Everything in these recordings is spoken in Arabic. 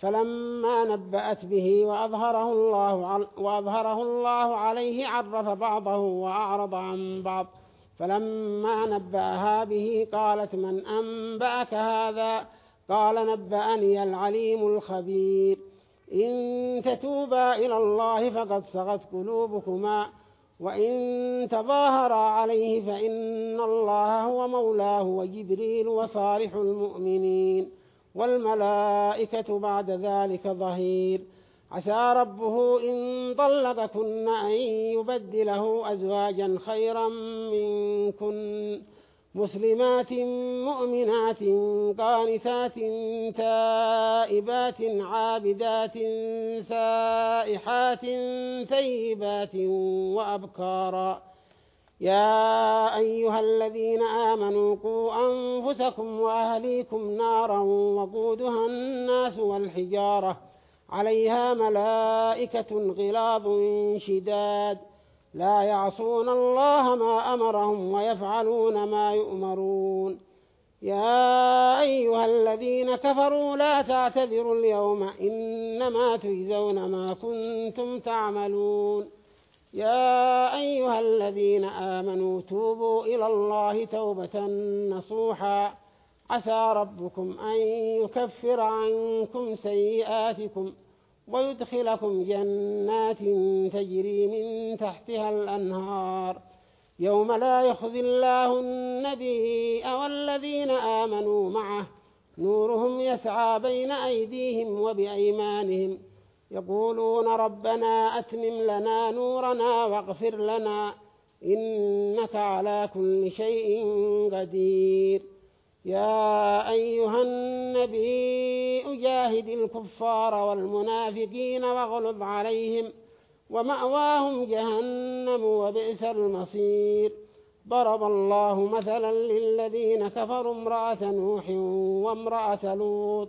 فلما نبأت به وأظهره الله, وأظهره الله عليه عرف بعضه وأعرض عن بعض. فلما نبأها به قالت من أنبأك هذا؟ قال نبأني العليم الخبير. إن تتوبا إلى الله فقد صغت قلوبكما وإن تظاهرا عليه فإن الله هو مولاه وجبريل وصالح المؤمنين. والملائكة بعد ذلك ظهير. عسى ربه إن طلقكن أن يبدله أزواجا خيرا منكن. مسلمات مؤمنات قانتات تائبات عابدات سائحات ثيبات وأبكارا. يا أيها الذين آمنوا قوا أنفسكم وأهليكم نارا وقودها الناس والحجارة عليها ملائكة غلاظ شداد لا يعصون الله ما أمرهم ويفعلون ما يؤمرون يا أيها الذين كفروا لا تعتذروا اليوم إنما تجزون ما كنتم تعملون يا أيها الذين آمنوا توبوا إلى الله توبة نصوحا. عسى ربكم أن يكفر عنكم سيئاتكم ويدخلكم جنات تجري من تحتها الأنهار. يوم لا يخزي الله النبي والذين آمنوا معه نورهم يسعى بين أيديهم وبأيمانهم. يقولون ربنا أتمم لنا نورنا واغفر لنا إنك على كل شيء قدير. يا أيها النبي أجاهد الكفار والمنافقين واغلظ عليهم ومأواهم جهنم وبئس المصير. ضرب الله مثلا للذين كفروا امرأة نوح وامرأة لوط.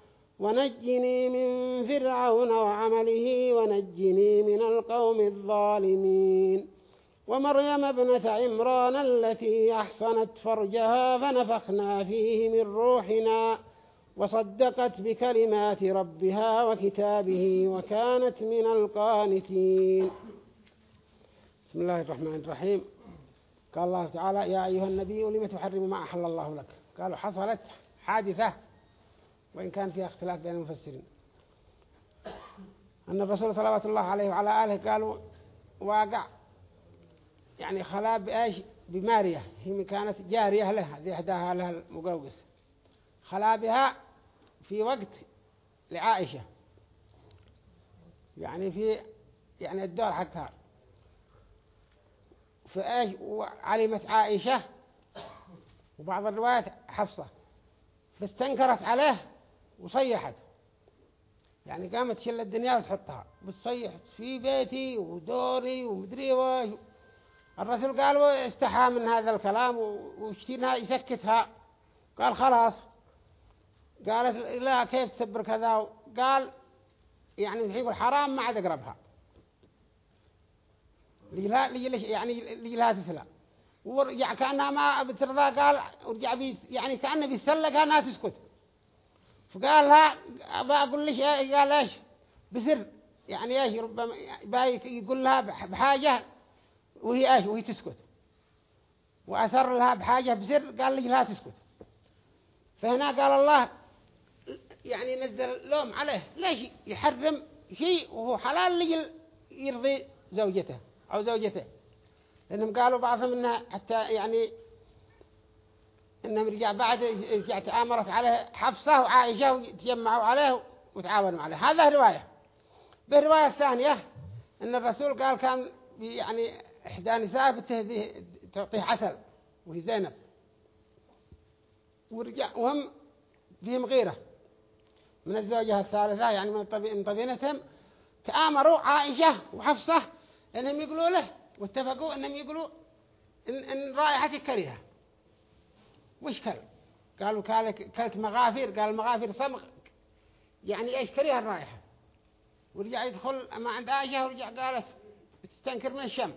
ونجني من فرعون وعمله ونجني من القوم الظالمين. ومريم ابنة عمران التي أحصنت فرجها فنفخنا فيه من روحنا وصدقت بكلمات ربها وكتابه وكانت من القانتين. بسم الله الرحمن الرحيم. قال الله تعالى يا أيها النبي لم تحرم ما أحل الله لك؟ قالوا حصلت حادثة. وإن كان فيها اختلاف بين المفسرين. أن الرسول صلى الله عليه وعلى آله قالوا واقع يعني خلا بإيش؟ بمارية. هي كانت جارية له ذي إحداها لها المقوقس. خلا بها في وقت لعائشة. يعني في يعني الدور حقها. فايش وعلمت عائشة. وبعض الروايات حفصة. فاستنكرت عليه وصيحت. يعني قامت تشل الدنيا وتحطها. بتصيح في بيتي ودوري ومدري واش الرسول قال استحى من هذا الكلام واشتينها يسكتها. قال خلاص. قالت لا كيف تسبر كذا؟ قال يعني يقول؟ حرام ما عاد أقربها. لا يعني لا تسلى. ورجع كأنها ما بترضى قال ورجع بي يعني كأنه بيسلقها انها تسكت. فقال لها بقول لك قال إيش؟ بسر. يعني إيش؟ ربما يقول لها بحاجة وهي إيش؟ وهي تسكت. وأثر لها بحاجة بسر قال لي لا تسكت؟ فهنا قال الله يعني نزل لوم عليه ليش يحرم شيء وهو حلال يرضي زوجته أو زوجته؟ لأنهم قالوا بعضهم إنها حتى يعني إنهم رجع بعد رجع تآمرت عليه حفصة وعائشة وتجمعوا عليه وتعاونوا عليه. هذا رواية. بالرواية الثانية إن الرسول قال كان يعني إحدى نساء بتهديه تعطيه عسل وهي زينب. ورجع وهم فيهم غيرة. من الزوجة الثالثة يعني من طبينتهم تآمروا عائشة وحفصة إنهم يقولوا له واتفقوا إنهم يقولوا إن, إن رائحتك كريهة. وش كل قالوا كلت مغافير قال المغافير صمغ. يعني إيش كريهة الرائحة؟ ورجع يدخل ما عند عائشة ورجع قالت تستنكر من الشم.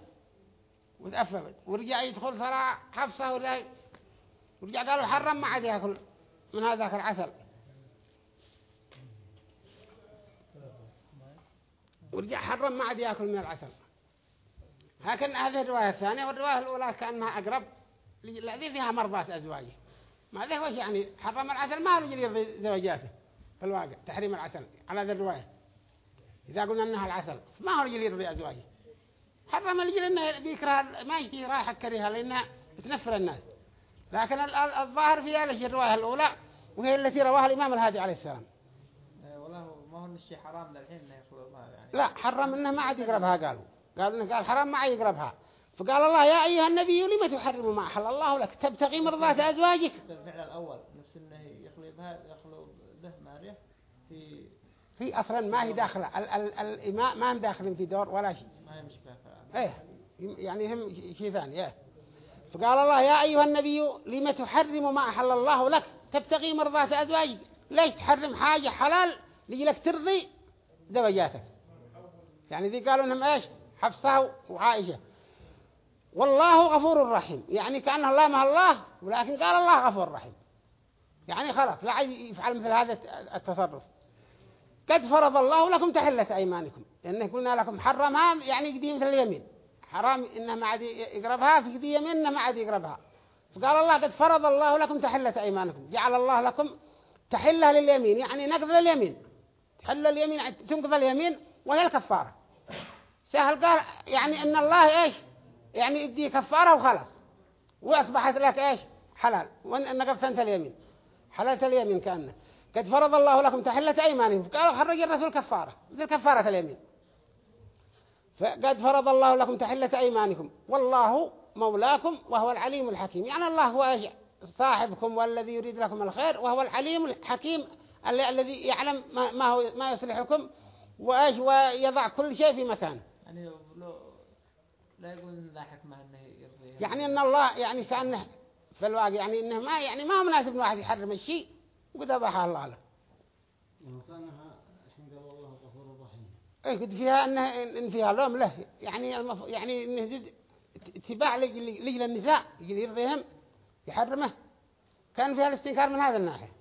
وتأففت. ورجع يدخل ترى حفصة ورجع, قالوا حرم ما عاد يأكل من هذاك العسل. ورجع حرم ما عاد يأكل من العسل. هكذا هذه الرواية الثانية والرواية الأولى كأنها أقرب. الذي فيها مرضات أزواجه. ما ذا وش يعني حرم العسل ما رجل يرضي زوجاته في الواقع تحريم العسل على هذه الرواية. إذا قلنا أنها العسل ما هو رجل يرضي أزواجه؟ حرم الرجل أنه بيكره ما يجي رايحة كريهة لأنها بتنفر الناس. لكن الظاهر في هذه الرواية الأولى؟ وهي التي رواها الإمام الهادي عليه السلام. ما هو الشيء حرام للحين إنه يخلطها يعني. لا حرم إنه ما عاد يقربها قالوا. قال إنه قال حرام ما عاد يقربها. فقال الله يا أيها النبي لما تحرم ما أحل الله لك؟ تبتغي مرضات أزواجك. الفعل الأول نفس إنه يخلي بها يخلو به ماريه في هي أصلا ما هي داخلة. الاماء ما هم داخلين في دور ولا شيء. ما هي مشكله إيه. يعني هم شيء ثاني إيه. فقال الله يا أيها النبي لما تحرم ما أحل الله لك؟ تبتغي مرضات أزواجك. ليش؟ تحرم حاجة حلال لك ترضي زوجاتك. يعني ذي قالوا انهم إيش؟ حفصة وعائشة. والله غفور رحيم. يعني كأنه مع الله ولكن قال الله غفور رحيم. يعني خلاص لا يفعل مثل هذا التصرف. قد فرض الله لكم تحلة أيمانكم. لأنه قلنا لكم حرمها يعني قديمة اليمين. حرام إنه ما عاد يقربها في قديم يمين إنه ما عاد يقربها. فقال الله قد فرض الله لكم تحلة أيمانكم. جعل الله لكم تحلة لليمين. يعني نقض لليمين. تحل اليمين تنقض اليمين وهي الكفارة. سهل قال يعني إن الله إيش؟ يعني يدي كفارة وخلاص. وأصبحت لك إيش؟ حلال. انت اليمين. حلالة اليمين كأنه قد فرض الله لكم تحلة أيمانكم. قالوا خرج الرسول كفارة. مثل كفارة اليمين. فقد فرض الله لكم تحلة أيمانكم. والله مولاكم وهو العليم الحكيم. يعني الله هو صاحبكم والذي يريد لكم الخير وهو العليم الحكيم الذي يعلم ما هو ما يصلحكم. وإيش؟ ويضع كل شيء في مكانه. يعني لو لا يقول ذا إنه يرضي يعني إن الله يعني كأنه في الواقع يعني إنه ما يعني ما هو مناسب إن واحد يحرم الشيء وقد أباحه الله له. وكانها الحين قال الله غفور رحيم. إيه قد فيها انه إن فيها لوم له. يعني المف... يعني إنه اتباع لجل النساء يجي يرضيهم يحرمه. كان فيها الاستنكار من هذا الناحية.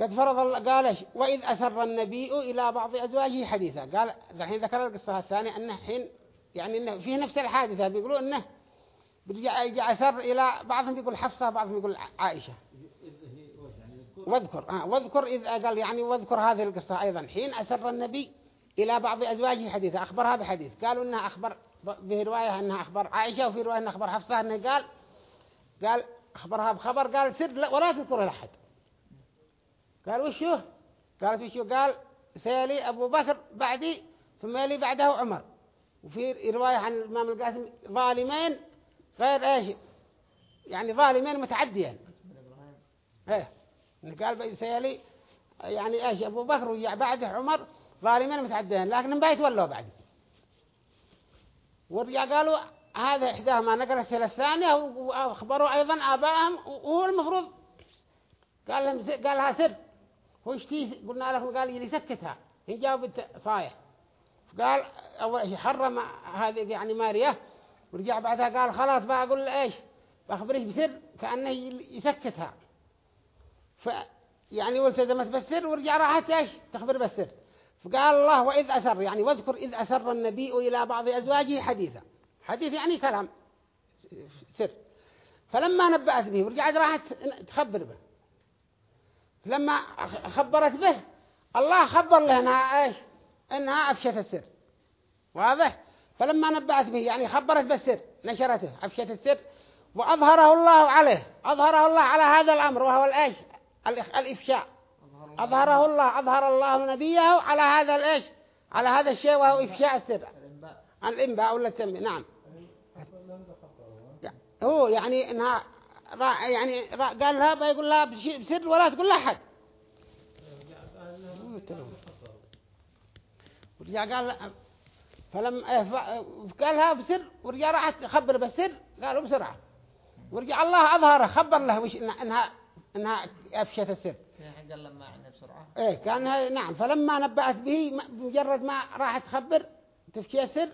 قد فرض الله قال إيش وإذ أسر النبي إلى بعض أزواجه حديثا. قال الحين ذكر القصة الثانية أنه حين يعني أنه فيه نفس الحادثة بيقولوا أنه برجع أسر إلى بعضهم بيقول حفصة بعضهم بيقول عائشة. واذكر آه واذكر إذ قال يعني واذكر هذه القصة أيضا. حين أسر النبي إلى بعض أزواجه حديثا أخبرها بحديث قالوا أنها أخبر به رواية أنها أخبر عائشة وفي رواية أنها أخبر حفصة أنه قال قال أخبرها بخبر قال سر ولا تذكر لأحد. قال وشو قالت وشو قال سيلي أبو بكر بعدي ثم يلي بعده عمر. وفي رواية عن الإمام القاسم ظالمين غير إيش؟ يعني ظالمين متعديين. إيه. قال سيلي يعني إيش؟ أبو بكر ويع بعده عمر ظالمين متعديين لكن ما يتولوا بعد. ورجع قالوا هذا إحداهما نقلت إلى الثانية وأخبروا أيضا آبائهم وهو المفروض قال لهم قال لها سر. هو اشتي قلنا لكم قال لي سكتها. هي جاوبت صايح فقال أول حرم هذه يعني ماريا ورجع بعدها قال خلاص بقى أقول إيش؟ بخبرك بسر كأنه يسكتها. ف يعني والتزمت بالسر ورجع راحت إيش؟ تخبر بالسر فقال الله وإذ أسر يعني واذكر إذ أسر النبي إلى بعض أزواجه حديثا. حديث يعني كلام سر. فلما نبأت به ورجعت راحت تخبر به. لما خبرت به الله خبر له انها إيش؟ إنها أفشت السر. واضح؟ فلما نبأت به يعني خبرت بالسر نشرته أفشت السر وأظهره الله عليه. أظهره الله على هذا الأمر وهو الإيش؟ الإخ- الإفشاء. أظهره الله أظهر الله نبيه على هذا الإيش؟ على هذا الشيء وهو إفشاء السر. الإنباء ولا التنبيه؟ نعم. هو يعني إنها را يعني قال لها بيقول لها بسر ولا تقول لها أحد ورجع قال فلم إيه ف- قال لها بسر ورجع راحت تخبر بالسر قالوا بسرعة. ورجع الله أظهره خبر له وش إنها إنها, إنها أفشت السر. في حق لما عنا بسرعة. إيه كان هاي- نعم. فلما نبأت به بمجرد ما راحت تخبر تفشي السر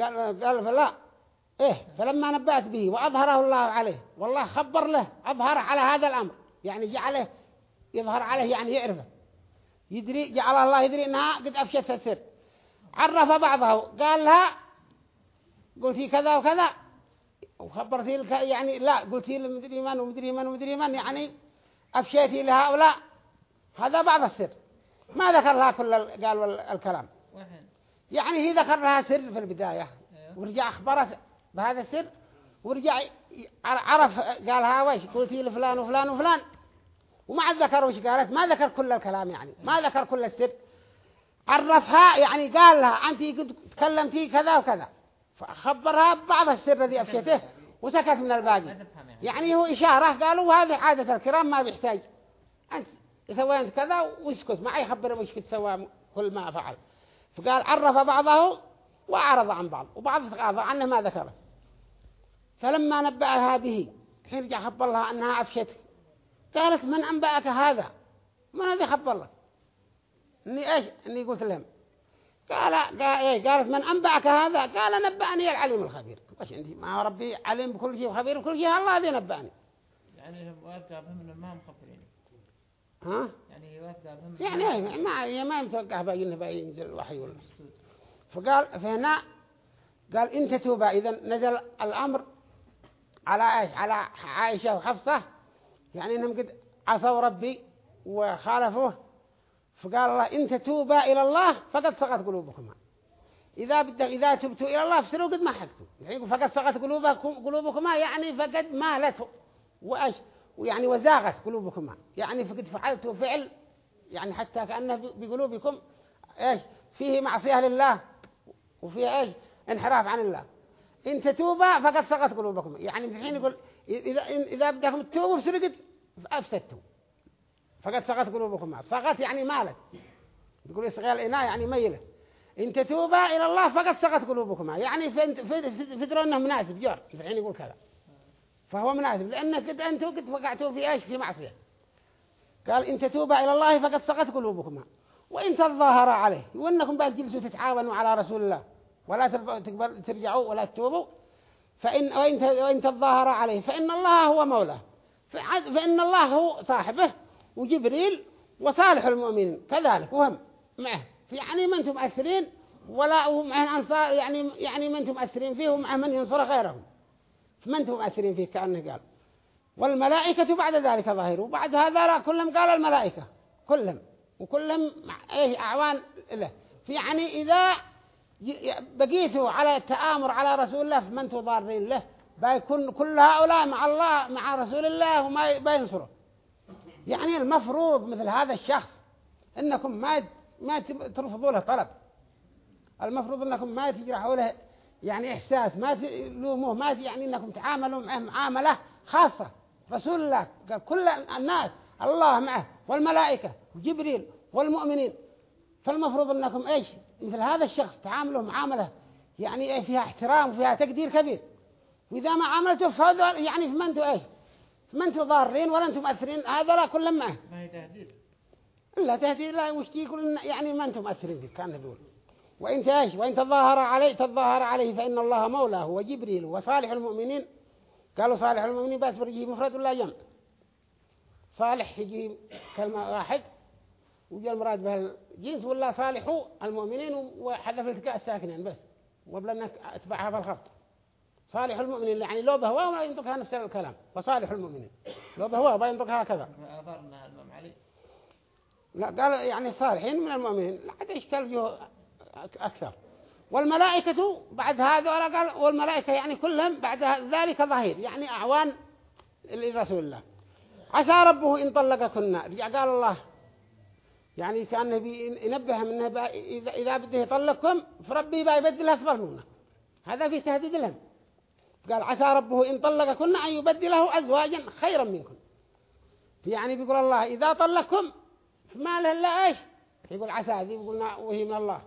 قال قال فلا. إيه فلما نبأت به وأظهره الله عليه والله خبر له أظهر على هذا الأمر. يعني جعله يظهر عليه يعني يعرفه. يدري جعل الله يدري إنها قد أفشت السر. عرف بعضه قال لها قلتي كذا وكذا. وخبرتي لك يعني لا قلتي لمدري من ومدري من ومدري من يعني أفشيتي لهؤلاء هذا بعض السر. ما ذكر لها كل ال- قال الكلام. يعني هي ذكر لها سر في البداية. أيوه. ورجع أخبرت بهذا السر. ورجع عرف قالها وش قلتي لفلان وفلان وفلان. وما ذكر وش قالت ما ذكر كل الكلام يعني ما ذكر كل السر. عرفها يعني قال لها أنت تكلمتي كذا وكذا. فخبرها ببعض السر الذي أفشته وسكت من الباقي. يعني هو إشارة قالوا هذه عادة الكرام ما بيحتاج. أنت سوى أنت كذا واسكت ما يخبر وش كنت سوى كل ما فعل. فقال عرف بعضه وأعرض عن بعض وبعض تغاضى عنه ما ذكره. فلما نبأها به حين رجع خبر لها أنها أفشت. قالت من أنبأك هذا؟ من الذي خبر لك؟ إني إيش؟ إني قلت لهم. قال قال إيه قالت من أنبأك هذا؟ قال نبأني العليم الخبير. وش عندي ما ربي عليم بكل شيء وخبير بكل شيء الله الذي نبأني. يعني واتقى بهم إنهم ما مخبرين ها؟ يعني واتقى بهم يعني إيه؟ ما هي ما يتوقع بقى إنه بقى ينزل الوحي ولا. فقال فهنا قال إن تتوبا إذا نزل الأمر على إيش؟ على عائشة وحفصة يعني إنهم قد عصوا ربي وخالفوه فقال الله إن تتوبا إلى الله فقد سقط قلوبكما. إذا بد إذا تبتوا إلى الله فسروا قد ما حقتوا يعني فقد سقط قلوبكم قلوبكما يعني فقد مالت وأش ويعني وزاغت قلوبكما. يعني فقد فعلتوا فعل يعني حتى كأنه بقلوبكم إيش؟ فيه معصية لله وفيه إيش؟ انحراف عن الله. إن تتوبا فقد سقط قلوبكم يعني الحين يقول إذا إذا بدكم تتوبوا فسرقت أفسدتوا فقد سقط قلوبكم سقط يعني مالت يقول إصغاء الإناء يعني ميلة. إن تتوبا إلى الله فقد سقط قلوبكما يعني فدروا أنه مناسب جار. الحين يقول كذا. فهو مناسب. لأنك قد أنتم قد وقعتوا في إيش؟ في معصية. قال إن تتوبا إلى الله فقد سقط قلوبكما وإن تظاهر عليه. وإنكم بقى تجلسوا تتعاونوا على رسول الله. ولا ترجعوا ولا تتوبوا. فإن وإن تظاهر عليه. فإن الله هو مولاه. فإن الله هو صاحبه وجبريل وصالح المؤمنين. كذلك وهم. معه. يعني ما أنتم مؤثرين ولا ومعه أنصار يعني يعني ما أنتم مؤثرين فيه ومعه من ينصر غيرهم. ما أنتم مؤثرين فيه كأنه قال. والملائكة بعد ذلك ظاهر وبعد هذا لا كلهم قال الملائكة. كلهم. وكلهم إيه أعوان له. يعني إذا بقيتوا على التآمر على رسول الله فما أنتم ضارين له؟ بيكون كل هؤلاء مع الله مع رسول الله وما بينصروا يعني المفروض مثل هذا الشخص إنكم ما ما ترفضوا له طلب. المفروض إنكم ما تجرحوا له يعني إحساس ما تلوموه ما يعني إنكم تعاملوا معه معاملة خاصة. رسول الله قال كل الناس الله معه والملائكة وجبريل والمؤمنين. فالمفروض إنكم إيش؟ مثل هذا الشخص تعاملوا معاملة يعني إيه فيها احترام وفيها تقدير كبير. واذا ما عاملته فهذا يعني فما أنتم إيش؟ فما أنتم ضارين ولا أنتم مؤثرين؟ هذا لا معه ما. هي تهديد. لا لا وش يقول يعني ما أنتم مؤثرين فيه كان يقول. وانت إيش وإن تظاهر عليه تظاهر عليه فإن الله مولاه وجبريل وصالح المؤمنين. قالوا صالح المؤمنين بس يجي مفرد ولا جمع صالح يجي كلمة واحد وجاء المراد به الجنس ولا صالح المؤمنين وحذف التقاء الساكنين بس. وقبل انك اتبعها في الخط صالح المؤمنين يعني لو بهوا ولا ينطقها نفس الكلام. وصالح المؤمنين. لو بهوا بينطقها كذا أظهرنا الإمام علي لا قال يعني صالحين من المؤمنين. عاد إشكال فيه أك- أكثر. والملائكة بعد هذا قال والملائكة يعني كلهم بعد ذلك ظهير. يعني أعوان لرسول الله. عسى ربه إن طلقكن. رجع قال الله يعني كأنه ينبه منه إذا بده يطلقكم فربي يبدلها أفضل منه هذا في تهديد لهم. قال عسى ربه إن طلقكن أن يبدله أزواجا خيرا منكم يعني بيقول الله إذا طلقكم ما له إلا إيش؟ يقول عسى هذه يقولنا وهي من الله.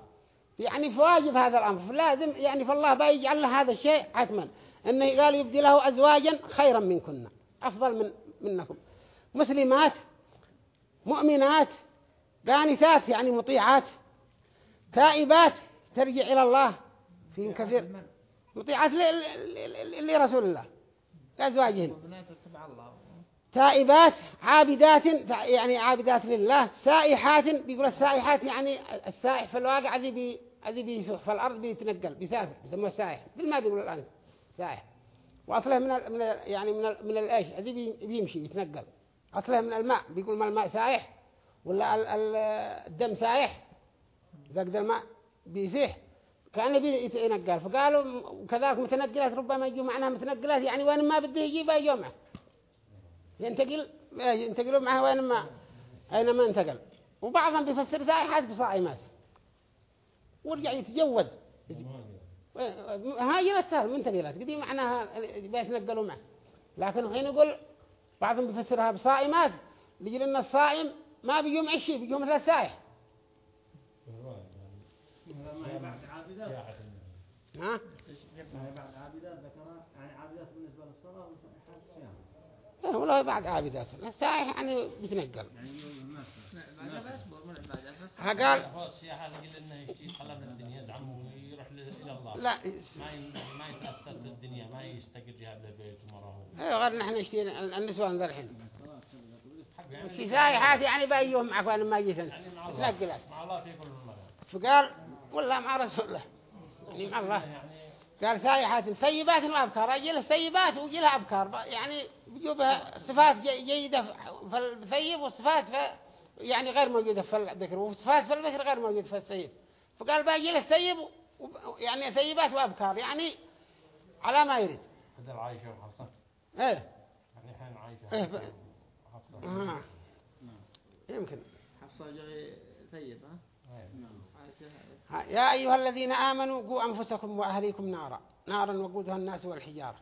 يعني فواجب هذا الأمر. فلازم يعني فالله بيجعل له هذا الشيء حتما إنه قال يبدي له أزواجا خيرا منكن. أفضل من منكم. مسلمات مؤمنات قانتات يعني مطيعات تائبات ترجع إلى الله فيهم كثير. مطيعات لرسول الله لأزواجهن. تائبات عابدات يعني عابدات لله سائحات بيقول السائحات يعني السائح في الواقع ذي بي ذي بيسوح في الأرض بيتنقل بيسافر بيسموه السائح مثل ما بيقول الآن سائح. وأصله من ال من ال يعني من ال من الإيش؟ ذي بي بيمشي يتنقل. أصله من الماء بيقول ما الماء سائح ولا ال ال الدم سائح إذا قدر الماء بيسيح. كأن بيتنقل فقالوا كذلك متنقلات ربما يجوا معناها متنقلات يعني وين ما بده يجي بيجوا معه. ينتقل؟ ينتقلوا معه وين ما أينما انتقل. وبعضهم بيفسر سائحات بصائمات ورجع يتجود. هاجرت سهل منتقلات قدي معناها بيتنقلوا معه. لكن حين يقول بعضهم بيفسرها بصائمات لجل ان الصائم ما بيجوم عشي بيجوم مثل السائح ها؟ بعد عابدات. ذكرها يعني عابدات بالنسبة للصلاة وصائحات الصيام لا والله بعد عابدات السائح يعني بيتنقل قال لا ما يتأثر بالدنيا ما يستقر فيها بالبيت ومره أيوه غير نحن النسوان ذا الحين. في سايحات يعني بأيهم معك وأنا ما جيت تنقلت مع الله في كل مرة. فقال والله مع رسول الله. يعني مع الله قال سايحات ثيبات وأبكار أجل ثيبات وجلها أبكار. يعني بيجوبها صفات جيدة في الثيب وصفات في يعني غير موجودة في الذكر وصفات في الذكر غير موجودة في الثيب فقال باجي له ثيب يعني ثيبات وأبكار. يعني على ما يريد. هذا عايشة وحصة إيه. يعني حين عايشة إيه ب... آه. يمكن. حصة جاي ثيب ها يا أيها الذين آمنوا قوا أنفسكم وأهليكم نارا. نارا وقودها الناس والحجارة.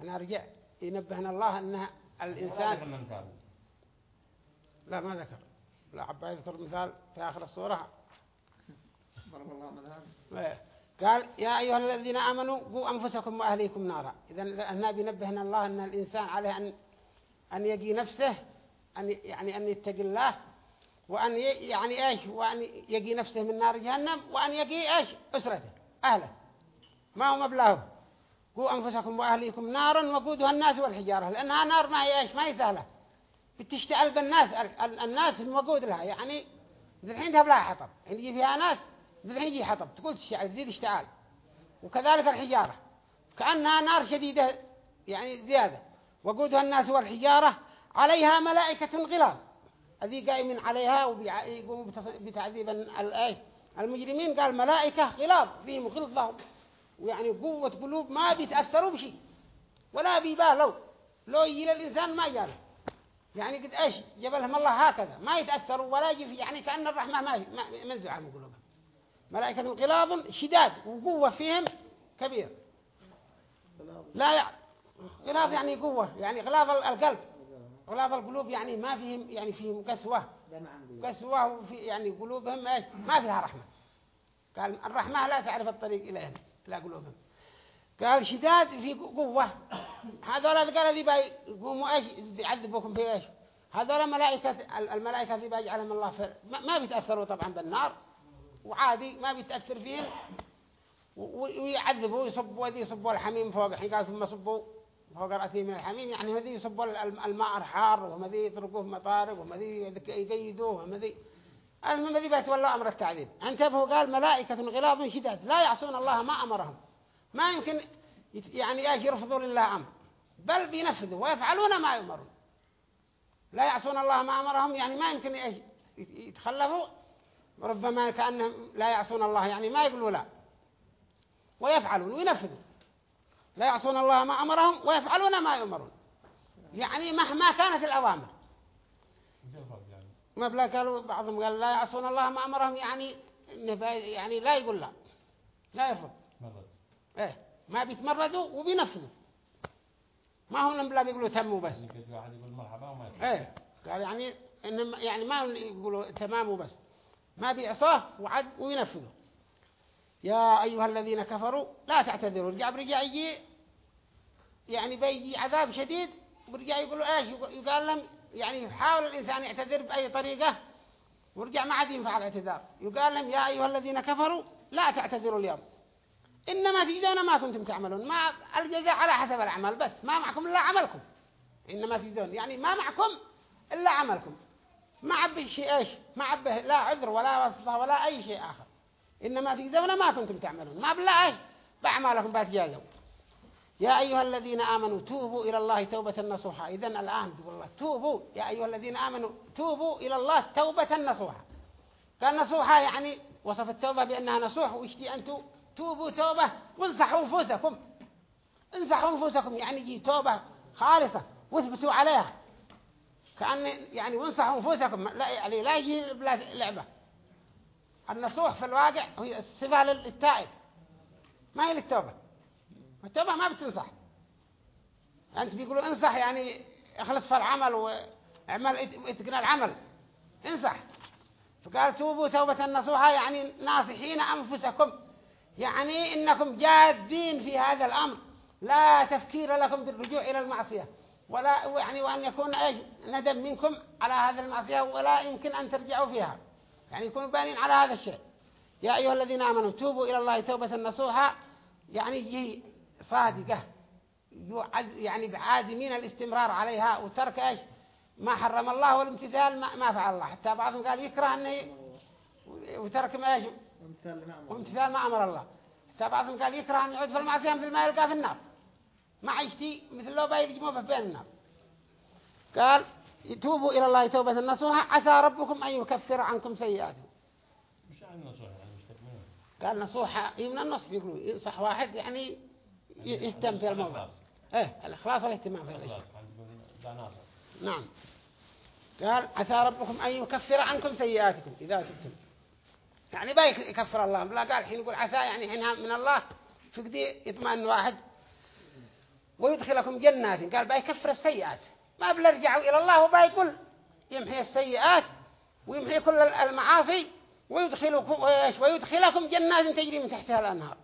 هنا رجع ينبهنا الله أنها الإنسان لا ما ذكر. لا عبا يذكر مثال في آخر الصورة. إيه. قال يا أيها الذين آمنوا قوا أنفسكم وأهليكم نارا. إذا النبي نبهنا الله أن الإنسان عليه أن أن يجي نفسه أن يعني أن يتقي الله. وأن يعني إيش؟ وأن يجي نفسه من نار جهنم وأن يجي إيش؟ أسرته أهله. ما هو مبلغه؟ قوا أنفسكم وأهليكم نارا وقودها الناس والحجارة لأنها نار ما هي إيش؟ ما هي سهلة. بتشتعل بالناس الناس الموجود لها. يعني الحين تبلع حطب. يعني يجي فيها ناس الحين يجي حطب. تقول تشتعل تزيد اشتعال. وكذلك الحجارة. كأنها نار شديدة يعني زيادة. وقودها الناس والحجارة عليها ملائكة غلاظ هذه قايمين عليها ويقوموا بتعذيب المجرمين قال ملائكة غلاظ فيهم غلظة ويعني قوة قلوب ما بيتأثروا بشيء. ولا بيبالوا. لو يجي الإنسان ما جاله يعني قد إيش؟ جبلهم الله هكذا. ما يتأثروا ولا يجي يعني كأن الرحمة ما منزع من قلوبهم. ملائكة غلاظ شداد وقوة فيهم كبير لا يعني غلاظ يعني قوة. يعني غلاظ القلب. غلاظ القلوب يعني ما فيهم يعني فيهم قسوة. قسوة وفي يعني قلوبهم إيش؟ ما فيها رحمة. قال الرحمة لا تعرف الطريق إليهم لا قلوبهم. قال شداد في قوة. هذول قال ذي بيقوموا إيش؟ يعذبوكم في إيش؟ هذول ملائكة الملائكة ذي بيجعلهم الله فر ما بيتأثروا طبعا بالنار. وعادي ما بيتأثر فيهم. ويعذبوا يصبوا وذي يصبوا الحميم فوق حين قال ثم صبوا. فوق رأسه من الحميم يعني هذي يصبوا الماء الحار وهذي يطرقوه مطارق وهذي يقيدوه وهذي المهم ذي بيتولوا أمر التعذيب. انتبهوا قال ملائكة غلاظ شداد لا يعصون الله ما أمرهم. ما يمكن يعني إيش يرفضوا لله أمر. بل بينفذوا ويفعلون ما يؤمرون. لا يعصون الله ما أمرهم يعني ما يمكن إيش يتخلفوا. ربما كأنهم لا يعصون الله يعني ما يقولوا لا. ويفعلون وينفذون لا يعصون الله ما أمرهم ويفعلون ما يؤمرون. يعني مهما كانت الأوامر. ما بلا قالوا بعضهم قال لا يعصون الله ما أمرهم يعني يعني لا يقول لا. لا يرفض. إيه ما بيتمردوا وبينفذوا. ما هم بلا بيقولوا تموا بس. إيه قال يعني إن يعني ما يقولوا تمام وبس ما بيعصاه وعد وينفذوا. يا أيها الذين كفروا لا تعتذروا. رجع برجع يجي يعني بيجي عذاب شديد ورجع يقولوا إيش؟ يقال لهم يعني يحاول الإنسان يعتذر بأي طريقة ورجع ما عاد ينفع الاعتذار. يقال لهم يا أيها الذين كفروا لا تعتذروا اليوم. إنما تجدون ما كنتم تعملون ما الجزاء على حسب الأعمال بس ما معكم إلا عملكم. إنما تجدون يعني ما معكم إلا عملكم. ما عبه شيء إيش؟ ما عبه لا عذر ولا وصفة ولا أي شيء آخر. إنما تجدون ما كنتم تعملون. ما بلا إيش؟ بأعمالكم باتجازوا يا أيها الذين آمنوا توبوا إلى الله توبة نصوحا. إذن الآن تقول الله توبوا. يا أيها الذين آمنوا توبوا إلى الله توبة نصوحا. قال نصوحا يعني وصف التوبة بأنها نصوح ويشتي أن تو- توبوا توبة وانصحوا أنفسكم. انصحوا أنفسكم يعني جي توبة خالصة واثبتوا عليها. كأن يعني وانصحوا أنفسكم لا يعني لا يجي لعبة. النصوح في الواقع هي الصفة للتائب ما هي للتوبة. التوبة ما بتنصح. أنت بيقولوا انصح يعني اخلص في العمل واعمل اتقن العمل. انصح. فقال توبوا توبة نصوحة يعني ناصحين أنفسكم. يعني إنكم جادين في هذا الأمر. لا تفكير لكم بالرجوع إلى المعصية. ولا يعني وأن يكون ندم منكم على هذا المعصية ولا يمكن أن ترجعوا فيها. يعني يكونوا بانين على هذا الشيء. يا أيها الذين آمنوا توبوا إلى الله توبة نصوحة. يعني صادقة يعني بعادمين الاستمرار عليها وترك إيش؟ ما حرم الله والامتثال ما, ما فعل الله. حتى بعضهم قال يكره أنه ي- وترك ما أمر وامتثال ما أمر الله. حتى بعضهم قال يكره أن يعود في المعصية مثل ما يلقى في النار. ما عيشتي مثل لو بيرجموه في بين النار. قال توبوا إلى الله توبة نصوحا عسى ربكم أن يكفر عنكم سيئاتكم. مش عن نصوح يعني قال نصوحة هي من النص؟ بيقولوا ينصح واحد يعني يهتم في الموضوع. إيه الإخلاص والإهتمام في الأشياء خلاص عندكم ده ناصر نعم. قال عسى ربكم أن يكفر عنكم سيئاتكم. إذا تبتم. يعني ما يك- يكفر الله. لا قال حين يقول عسى يعني حينها من الله فقدي يطمئن واحد. ويدخلكم جنات. قال بيكفر السيئات. ما بلرجعوا إلى الله وبيقول يمحي السيئات ويمحي كل المعاصي. ويدخلكم ويدخلكم جنات تجري من تحتها الأنهار.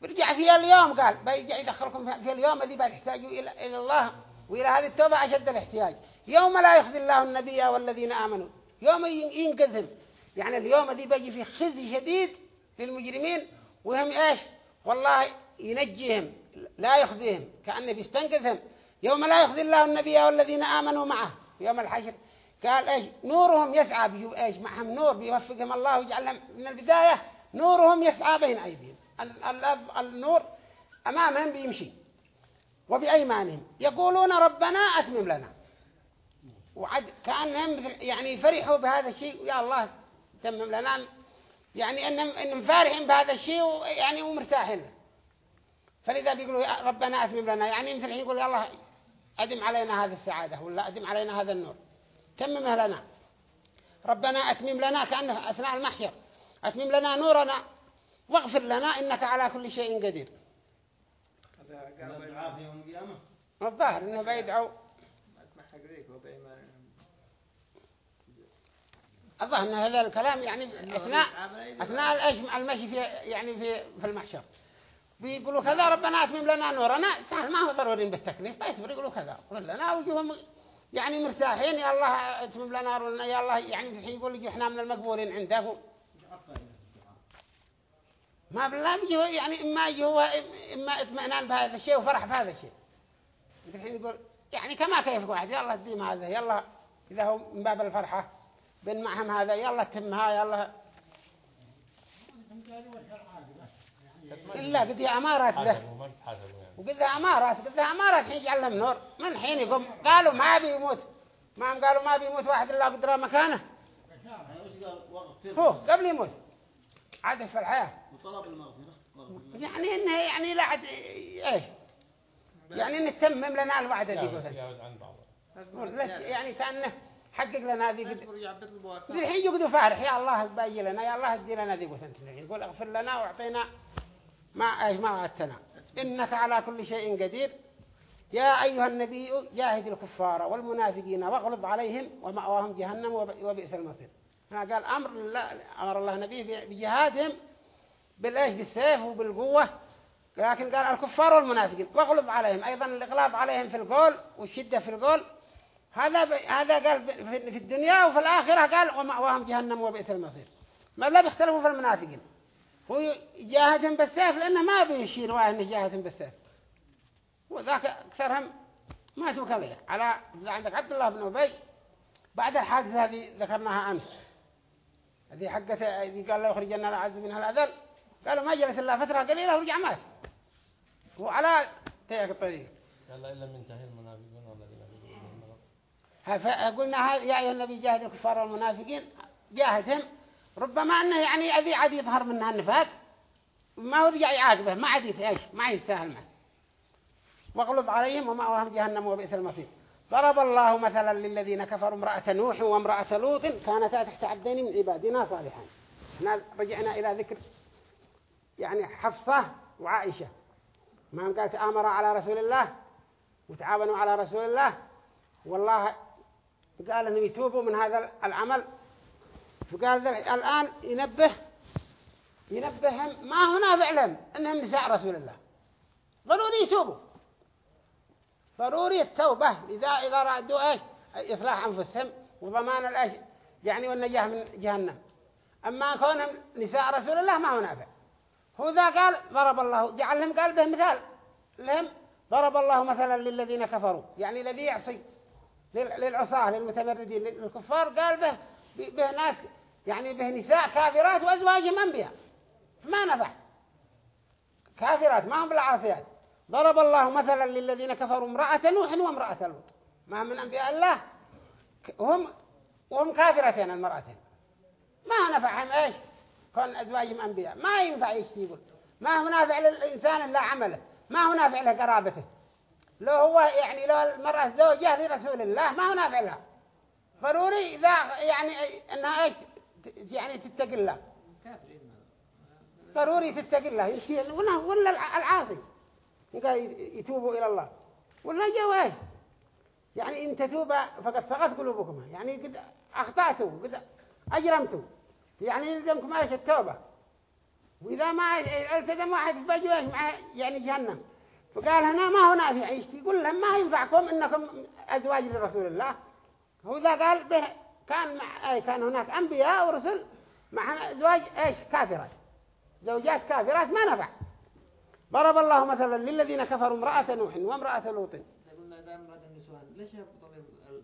برجع فيها اليوم قال. بيرجع يدخلكم في- اليوم الذي بتحتاجوا إلى الله وإلى هذه التوبة أشد الاحتياج. يوم لا يخزي الله النبي والذين آمنوا. يوم ين- ينقذهم يعني اليوم الذي بيجي فيه خزي شديد للمجرمين وهم إيش؟ والله ينجيهم لا يخزيهم كأنه بيستنقذهم يوم لا يخزي الله النبي والذين آمنوا معه يوم الحشر. قال إيش؟ نورهم يسعى بيجوا إيش؟ معهم نور بيوفقهم الله ويجعلهم من البداية. نورهم يسعى بين أيديهم. النور أمامهم بيمشي. وبأيمانهم يقولون ربنا أتمم لنا. وعد كأنهم مثل يعني فرحوا بهذا الشيء. يا الله تمم لنا. يعني أنهم, إنهم فارحين بهذا الشيء ويعني ومرتاحين. فلذا بيقولوا ربنا أتمم لنا. يعني مثل يقول يا الله أدم علينا هذه السعادة ولا أدم علينا هذا النور. تممه لنا. ربنا أتمم لنا كأنه أثناء المحشر. أتمم لنا نورنا. واغفر لنا إنك على كل شيء قدير. الظاهر إنه وبإيمان الظاهر إن هذا الكلام يعني أثناء أثناء الأجم- المشي في يعني في في المحشر. بيقولوا كذا ربنا أتمم لنا نورنا. سهل ما هو ضروري بالتكليف بس بيقولوا كذا. قل لنا وجوههم يعني مرتاحين. يا الله أتمم لنا نورنا. يا الله يعني الحين يقول يجوا إحنا من المقبولين عندك ما بالله بيجي يعني إما يجي هو إما اطمئنان بهذا الشيء وفرح بهذا الشيء. الحين يقول يعني كما كيف واحد يلا تديم هذا يلا إذا هو من باب الفرحة بين معهم هذا يلا تمها يلا. إلا قد أمارات له. وقد أمارات قد أمارات حين يجعل لهم نور من حين يقوم؟ قالوا ما بيموت ما قالوا ما بيموت واحد إلا قدر مكانه. هو قبل يموت. عاد في الحياة وطلب المغفرة. يعني انه يعني لا عد إيش يعني انه تمم لنا الوعدة دي. بعض. يعني كأنه حقق لنا ذي الحين يقعدوا فارح. يا الله باي لنا يا الله ادي لنا ذي قلت يقول اغفر لنا واعطينا ما إيش ما وعدتنا إنك على كل شيء قدير. يا أيها النبي جاهد الكفار والمنافقين واغلظ عليهم ومأواهم جهنم وب- وبئس المصير. هنا قال أمر الله أمر الله نبيه بجهادهم بالإيش؟ بالسيف وبالقوة. لكن قال الكفار والمنافقين واغلظ عليهم أيضا الاغلاظ عليهم في القول والشدة في القول. هذا ب... هذا قال في الدنيا وفي الآخرة قال ومأواهم جهنم وبئس المصير. ما لا بيختلفوا في المنافقين. هو جاهدهم بالسيف لأنه ما بيشير رواية إنه جاهدهم بالسيف. وذاك أكثرهم ماتوا كذا على عندك عبد الله بن أبي بعد الحادثة هذه ذكرناها أمس. هذه حقته هذه قال له يخرجنا العز منها الاذل قالوا ما جلس إلا فترة قليلة ورجع مات. هو على تيك الطريق. قال إن لم ينتهي المنافقون والذين فقلنا يا أيها النبي جاهد الكفار والمنافقين. جاهدهم. ربما أنه يعني أذي عاد يظهر منها النفاق. ما هو رجع يعاقبه. ما عاد إيش ما يستاهل معه واغلظ عليهم ومأواهم جهنم وبئس المصير. ضرب الله مثلا للذين كفروا امرأة نوح وامرأة لوط كانتا تحت عبدين من عبادنا صالحين. هنا رجعنا إلى ذكر يعني حفصة وعائشة. ما قالت آمر على رسول الله وتعاونوا على رسول الله. والله قال انهم يتوبوا من هذا العمل. فقال الآن ينبه ينبههم ما هو نافع لهم إنهم نساء رسول الله. ضروري يتوبوا. ضروري التوبة. إذا إذا رأدوا إيش؟ إصلاح أنفسهم وضمان الإيش يعني والنجاة من جهنم. أما كونهم نساء رسول الله ما هو نافع. هو ذا قال ضرب الله جعلهم قال به مثال. لهم ضرب الله مثلا للذين كفروا. يعني الذي يعصي لل- للعصاة للمتمردين للكفار قال به به ناس يعني به نساء كافرات وأزواجهم أنبياء. ما نفع. كافرات ما هم بالعاصيات ضرب الله مثلا للذين كفروا امرأة نوح وامرأة لوط. ما من أنبياء الله. هم وهم كافرتين المرأتين. ما نفعهم إيش؟ كون أزواجهم أنبياء. ما ينفع إيش يقول. ما هو نافع للإنسان إلا عمله. ما هو نافع له قرابته. لو هو يعني لو المرأة زوجة لرسول الله ما هو نافع لها. ضروري إذا يعني أنها إيش؟ يعني تتقي الله. ضروري تتقي الله. ولا ولا الع- العاصي. يتوبوا إلى الله. ولا جواز يعني إن تتوبا فقد فقد قلوبكم. يعني قد أخطأتوا قد أجرمتوا. يعني يلزمكم إيش التوبة وإذا ما التزم واحد إيش مع يعني جهنم. فقال هنا ما هو نافع. إيش يقول لهم؟ ما ينفعكم إنكم أزواج لرسول الله. هو ذا قال به كان مع أي كان هناك أنبياء ورسل مع أزواج إيش؟ كافرات. زوجات كافرات ما نفع. ضرب الله مثلا للذين كفروا امرأة نوح وامرأة لوط. قلنا إذا امرأة النسوان ليش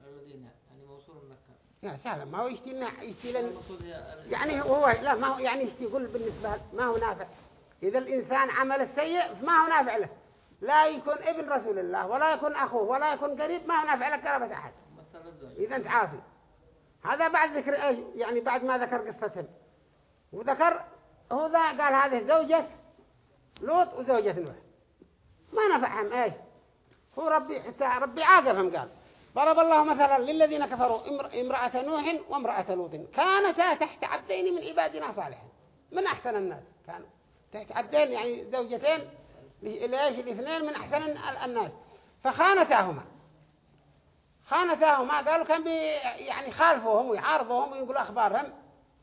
الذين؟ يعني موصول مكة. يا سهل ما هو يشتي لنا يشتي لنا ال- يعني هو لا ما هو يعني يشتي يقول بالنسبة ما هو نافع. إذا الإنسان عمل السيء ما هو نافع له. لا يكون ابن رسول الله ولا يكون أخوه ولا يكون قريب ما هو نافع لك قرابة أحد. إذا أنت عاصي. هذا بعد ذكر إيش؟ يعني بعد ما ذكر قصتهم وذكر هو ذا قال هذه زوجة لوط وزوجة نوح. ما نفعهم إيش؟ هو ربي حتى ربي عاقبهم قال. ضرب الله مثلا للذين كفروا امر- امرأة نوح وامرأة لوط. كانتا تحت عبدين من عبادنا صالحين من أحسن الناس. كانوا تحت عبدين يعني زوجتين ل- ليش الاثنين من أحسن ال- الناس. فخانتاهما. خانتاهما قالوا كان بي يعني خالفوهم ويعارضوهم وينقلوا أخبارهم.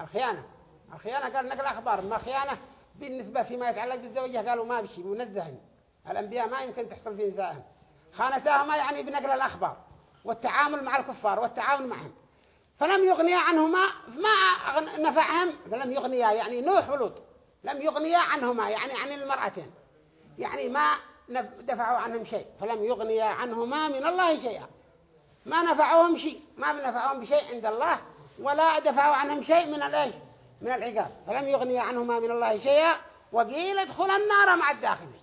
الخيانة. الخيانة قال نقل أخبار ما خيانة؟ بالنسبة فيما يتعلق بالزوجة قالوا ما بشي منزهين الأنبياء ما يمكن تحصل في نسائهم خانتاهما يعني بنقل الأخبار والتعامل مع الكفار والتعاون معهم. فلم يغني عنهما ما نفعهم فلم يغنيا يعني نوح ولوط. لم يغنيا عنهما يعني عن المرأتين. يعني ما دفعوا عنهم شيء. فلم يغنيا عنهما من الله شيئا. ما نفعوهم شيء. ما نفعوهم بشيء عند الله ولا دفعوا عنهم شيء من الايش من العقاب. فلم يغني عنهما من الله شيئا وقيل ادخل النار مع الداخلين.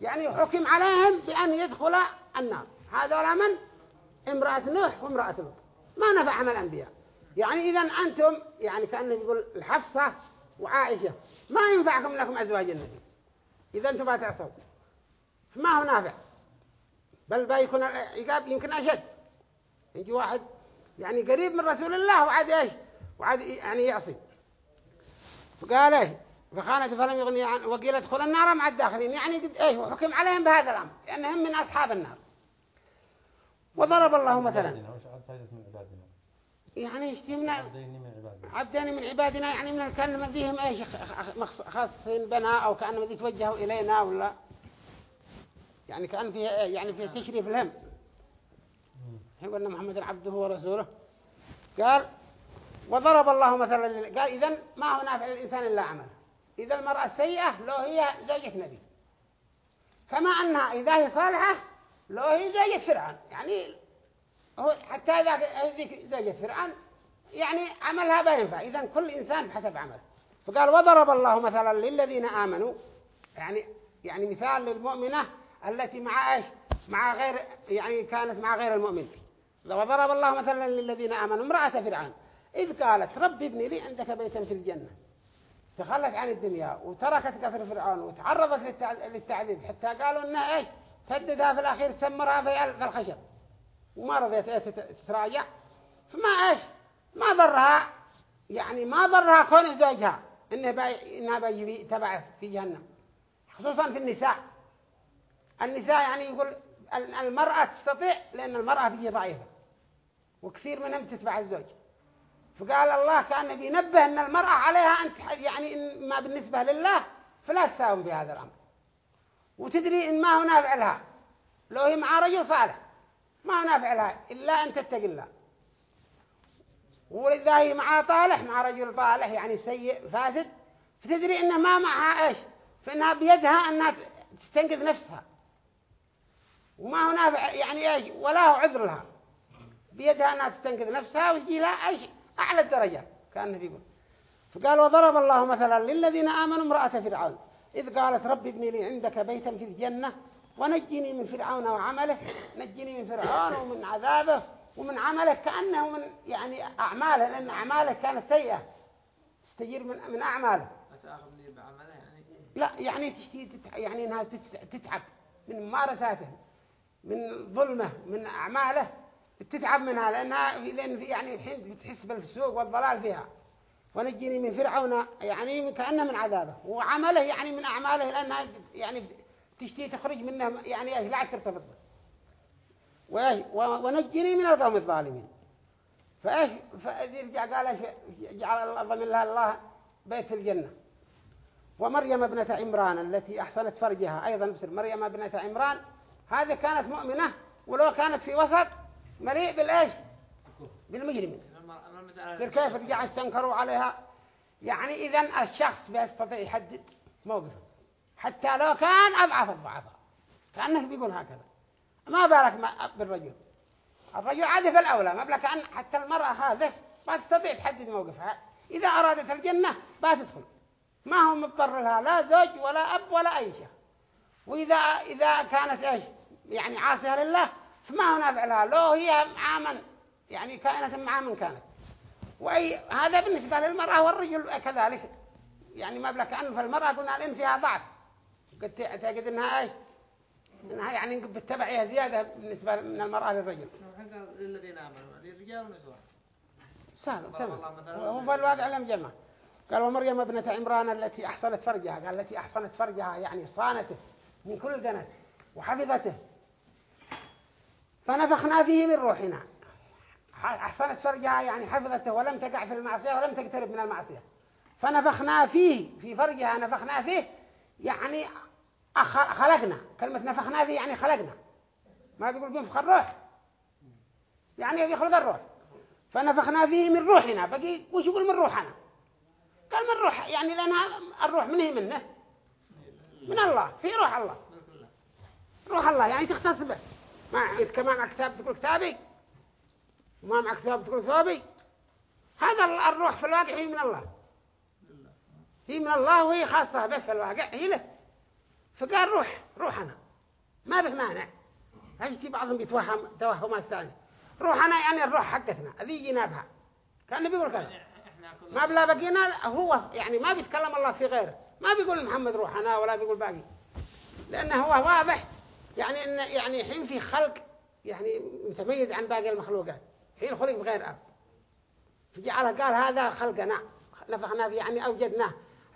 يعني حكم عليهم بأن يدخل النار. هذا من؟ امرأة نوح وامرأة لوط. ما نفعهم الأنبياء. يعني إذا أنتم يعني كأنه يقول الحفصة وعائشة ما ينفعكم لكم أزواج النبي. إذا أنتم ما تعصوا. فما هو نافع. بل بيكون العقاب يمكن أشد. يجي واحد يعني قريب من رسول الله وعاد إيش؟ وعاد يعني يعصي. فقال إيه فخانت فلم يغني عن وقيل ادخل النار مع الداخلين. يعني قد إيه وحكم عليهم بهذا الأمر لأنهم من أصحاب النار. وضرب الله مثلا. يعني يشتمنا عبدين من عبادنا. يعني من كان مذيهم إيش خاصين بنا أو كان مذي توجهوا إلينا ولا؟ يعني كان فيه يعني فيه تشريف لهم. قلنا محمد عبده ورسوله. قال وضرب الله مثلا قال إذا ما هو نافع للإنسان إلا عمل. إذا المرأة السيئة لو هي زوجة نبي. كما أنها إذا هي صالحة لو هي زوجة فرعون. يعني هو حتى إذا هذيك زوجة فرعون يعني عملها ما ينفع. إذا كل إنسان بحسب عمله. فقال وضرب الله مثلا للذين آمنوا. يعني يعني مثال للمؤمنة التي مع إيش؟ مع غير يعني كانت مع غير المؤمن. وضرب الله مثلا للذين آمنوا امرأة فرعون. إذ قالت رب ابني لي عندك بيتا في الجنة. تخلت عن الدنيا وتركت قصر فرعون وتعرضت للتع- للتعذيب. حتى قالوا إنها إيش؟ تهددها في الأخير تسمرها في ال- في الخشب. وما رضيت إيش تت- تتراجع. فما إيش؟ ما ضرها. يعني ما ضرها كون زوجها. انه باي إنها تبع في جهنم. خصوصا في النساء. النساء يعني يقول ال- المرأة تستطيع لأن المرأة فيها ضعيفة. وكثير منهم تتبع الزوج. فقال الله كان بينبه أن المرأة عليها أن يعني إن ما بالنسبة لله فلا تساوم في هذا الأمر. وتدري إن ما هو نافع لها. لو هي مع رجل صالح ما هو نافع لها إلا أن تتقي الله. وإذا هي مع طالح مع رجل طالح يعني سيء فاسد. فتدري إنه ما معها إيش؟ فإنها بيدها أنها تستنقذ نفسها. وما هو نافع يعني إيش؟ ولا هو عذر لها. بيدها أنها تستنقذ نفسها ويجي لها إيش؟ أعلى الدرجات كأنه بيقول فقال وضرب الله مثلا للذين آمنوا امرأة فرعون. إذ قالت رب ابني لي عندك بيتا في الجنة ونجني من فرعون وعمله نجني من فرعون ومن عذابه ومن عمله كأنه من يعني أعماله لأن أعماله كانت سيئة. تستجير من من أعماله. أتأخذني بعمله يعني؟ لا يعني تشتي. يعني إنها تت- تتعب من ممارساته من ظلمه من أعماله. تتعب منها لأنها لأن في- يعني الحين بتحس بالسوق والضلال فيها. ونجني من فرعون يعني كأنه من عذابه. وعمله يعني من أعماله لأنها يعني تشتي تخرج منه يعني إيش لا؟ و- ونجني من القوم الظالمين. فإيش؟ فيرجع قال إيش؟ جعل الله من الله بيت في الجنة. ومريم ابنة عمران التي أحصنت فرجها أيضا مريم ابنة عمران هذه كانت مؤمنة ولو كانت في وسط مليء بالإيش؟ بالمجرمين كيف رجع استنكروا عليها. يعني إذا الشخص بيستطيع يحدد موقفه. حتى لو كان أضعف الضعفاء. كأنه بيقول هكذا. ما بالك ما بالرجل. الرجل عادي في الأولى. ما بالك أن حتى المرأة هذه ما تستطيع تحدد موقفها. إذا أرادت الجنة ما تدخل. ما هو مضطر لها. لا زوج ولا أب ولا أي شيء. وإذا إذا كانت إيش؟ يعني عاصية لله فما هو نافع لها لو هي مع من يعني كائنة مع من كانت. وأي هذا بالنسبة للمرأة والرجل كذلك. يعني ما بلك أن في المرأة قلنا لأن فيها ضعف. قد تعتقد أنها إيش أنها يعني بالتبعية زيادة بالنسبة من المرأة للرجل. حق للذين آمنوا للرجال ونسوان سهل مثلاً هو في الواقع لم جمع قال ومريم ابنة عمران التي أحصنت فرجها قال التي أحصنت فرجها يعني صانته من كل دنس وحفظته. فنفخنا فيه من روحنا. أحصنت فرجها يعني حفظته ولم تقع في المعصية ولم تقترب من المعصية. فنفخنا فيه في فرجها نفخنا فيه يعني خلقنا. كلمة نفخنا فيه يعني خلقنا. ما بيقول بينفخ الروح. يعني بيخلق الروح. فنفخنا فيه من روحنا. بقي وش يقول من روحنا؟ قال من روح يعني لأنها الروح من هي منه. من الله. في روح الله. روح الله. يعني تختص به. ما كمان مع كتاب تقول كتابي؟ وما مع كتاب تقول ثوبي هذا ال- الروح في الواقع هي من الله. هي من الله وهي خاصة به في الواقع هي له. فقال روح روحنا ما به مانع. هجتي بعضهم بيتوهم توهمات ثانية. روحنا يعني الروح حقتنا هذه جنابها كان بيقول كذا. ما بلا بقينا هو يعني ما بيتكلم الله في غيره. ما بيقول محمد روح أنا ولا بيقول باقي. لأنه هو واضح. يعني إن يعني حين في خلق يعني متميز عن باقي المخلوقات. حين خلق بغير أب. فجعله قال هذا خلقنا نفخنا فيه يعني أوجدناه.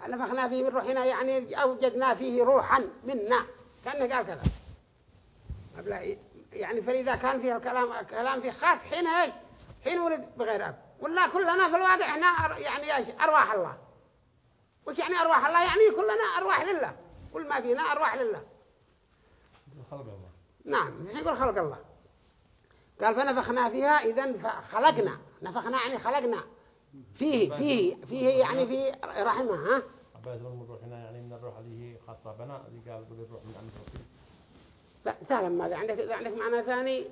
نفخنا فيه من روحنا يعني أوجدنا فيه روحا منا. كأنه قال كذا. يعني فإذا كان فيه الكلام كلام فيه خاص حين إيش؟ حين ولد بغير أب. ولا كلنا في الواقع إحنا يعني إيش؟ أرواح الله. وش يعني أرواح الله؟ يعني كلنا أرواح لله. كل ما فينا أرواح لله. خلق الله. نعم يقول خلق الله. قال فنفخنا فيها إذا فخلقنا. نفخنا يعني خلقنا. فيه فيه فيه يعني في رحمة ها؟ عباس من الروح هنا يعني من الروح اللي هي خاصة بنا اللي قال قل الروح من أمر ربي لا سهلا ما إذا عندك إذا عندك معنى ثاني؟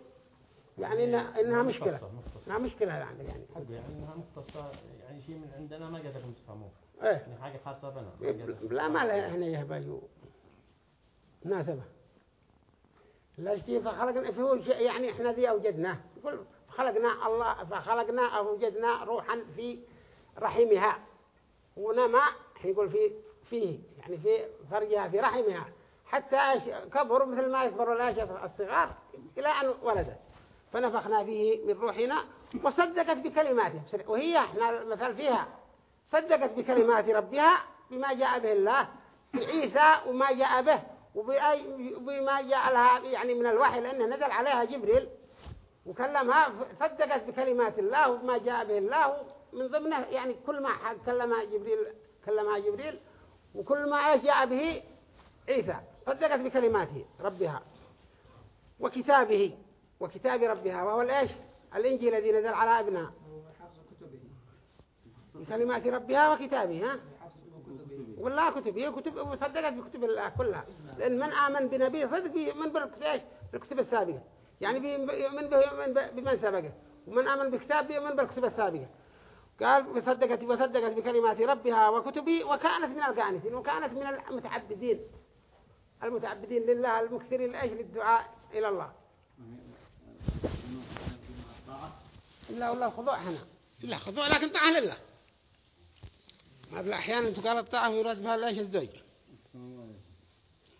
يعني إنها, إنها مشكلة. مختصة. مختصة إنها مشكلة عندك يعني. حقه يعني إنها مختصة يعني شيء من عندنا ما قدر نفهمه إيه. يعني حاجة خاصة بنا ما قدر. لا ما له هنا مناسبة. شيء فخلقنا فهو يعني إحنا ذي أوجدناه. يقول خلقنا الله فخلقنا أوجدنا روحا في رحمها. ونما يقول في فيه يعني في فرجها في رحمها. حتى كبر مثل ما يكبر الأشياء الصغار إلى أن ولدت. فنفخنا فيه من روحنا وصدقت بكلماته. وهي إحنا المثل فيها. صدقت بكلمات ربها بما جاء به الله بعيسى وما جاء به. وبأي- وبما جاء لها يعني من الوحي لأنه نزل عليها جبريل وكلمها صدقت بكلمات الله وما جاء به الله. من ضمنه يعني كل ما كلمها جبريل كلمها جبريل وكل ما جاء به عيسى. صدقت بكلماته ربها وكتابه وكتاب ربها وهو الإيش؟ الإنجيل الذي نزل على ابنها بكلمات ربها وكتابه ها؟ ولا كتبه كتب وصدقت بكتب الله كلها. لأن من آمن بنبي صدق من بالكتاب بالكتب السابقة. يعني بيؤمن به يؤمن بمن سبقه. ومن آمن بكتاب بيؤمن بالكتب السابقة. قال وصدقت وصدقت بكلمات ربها وكتبه وكانت من القانتين وكانت من المتعبدين. المتعبدين لله المكثرين لأجل الدعاء إلى الله. إلا والله الخضوع هنا. لا خضوع لكن طاعة لله. ما بلا أحيانا تقال الطاعة ويراد بها ليش الزوج.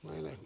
ما إليكم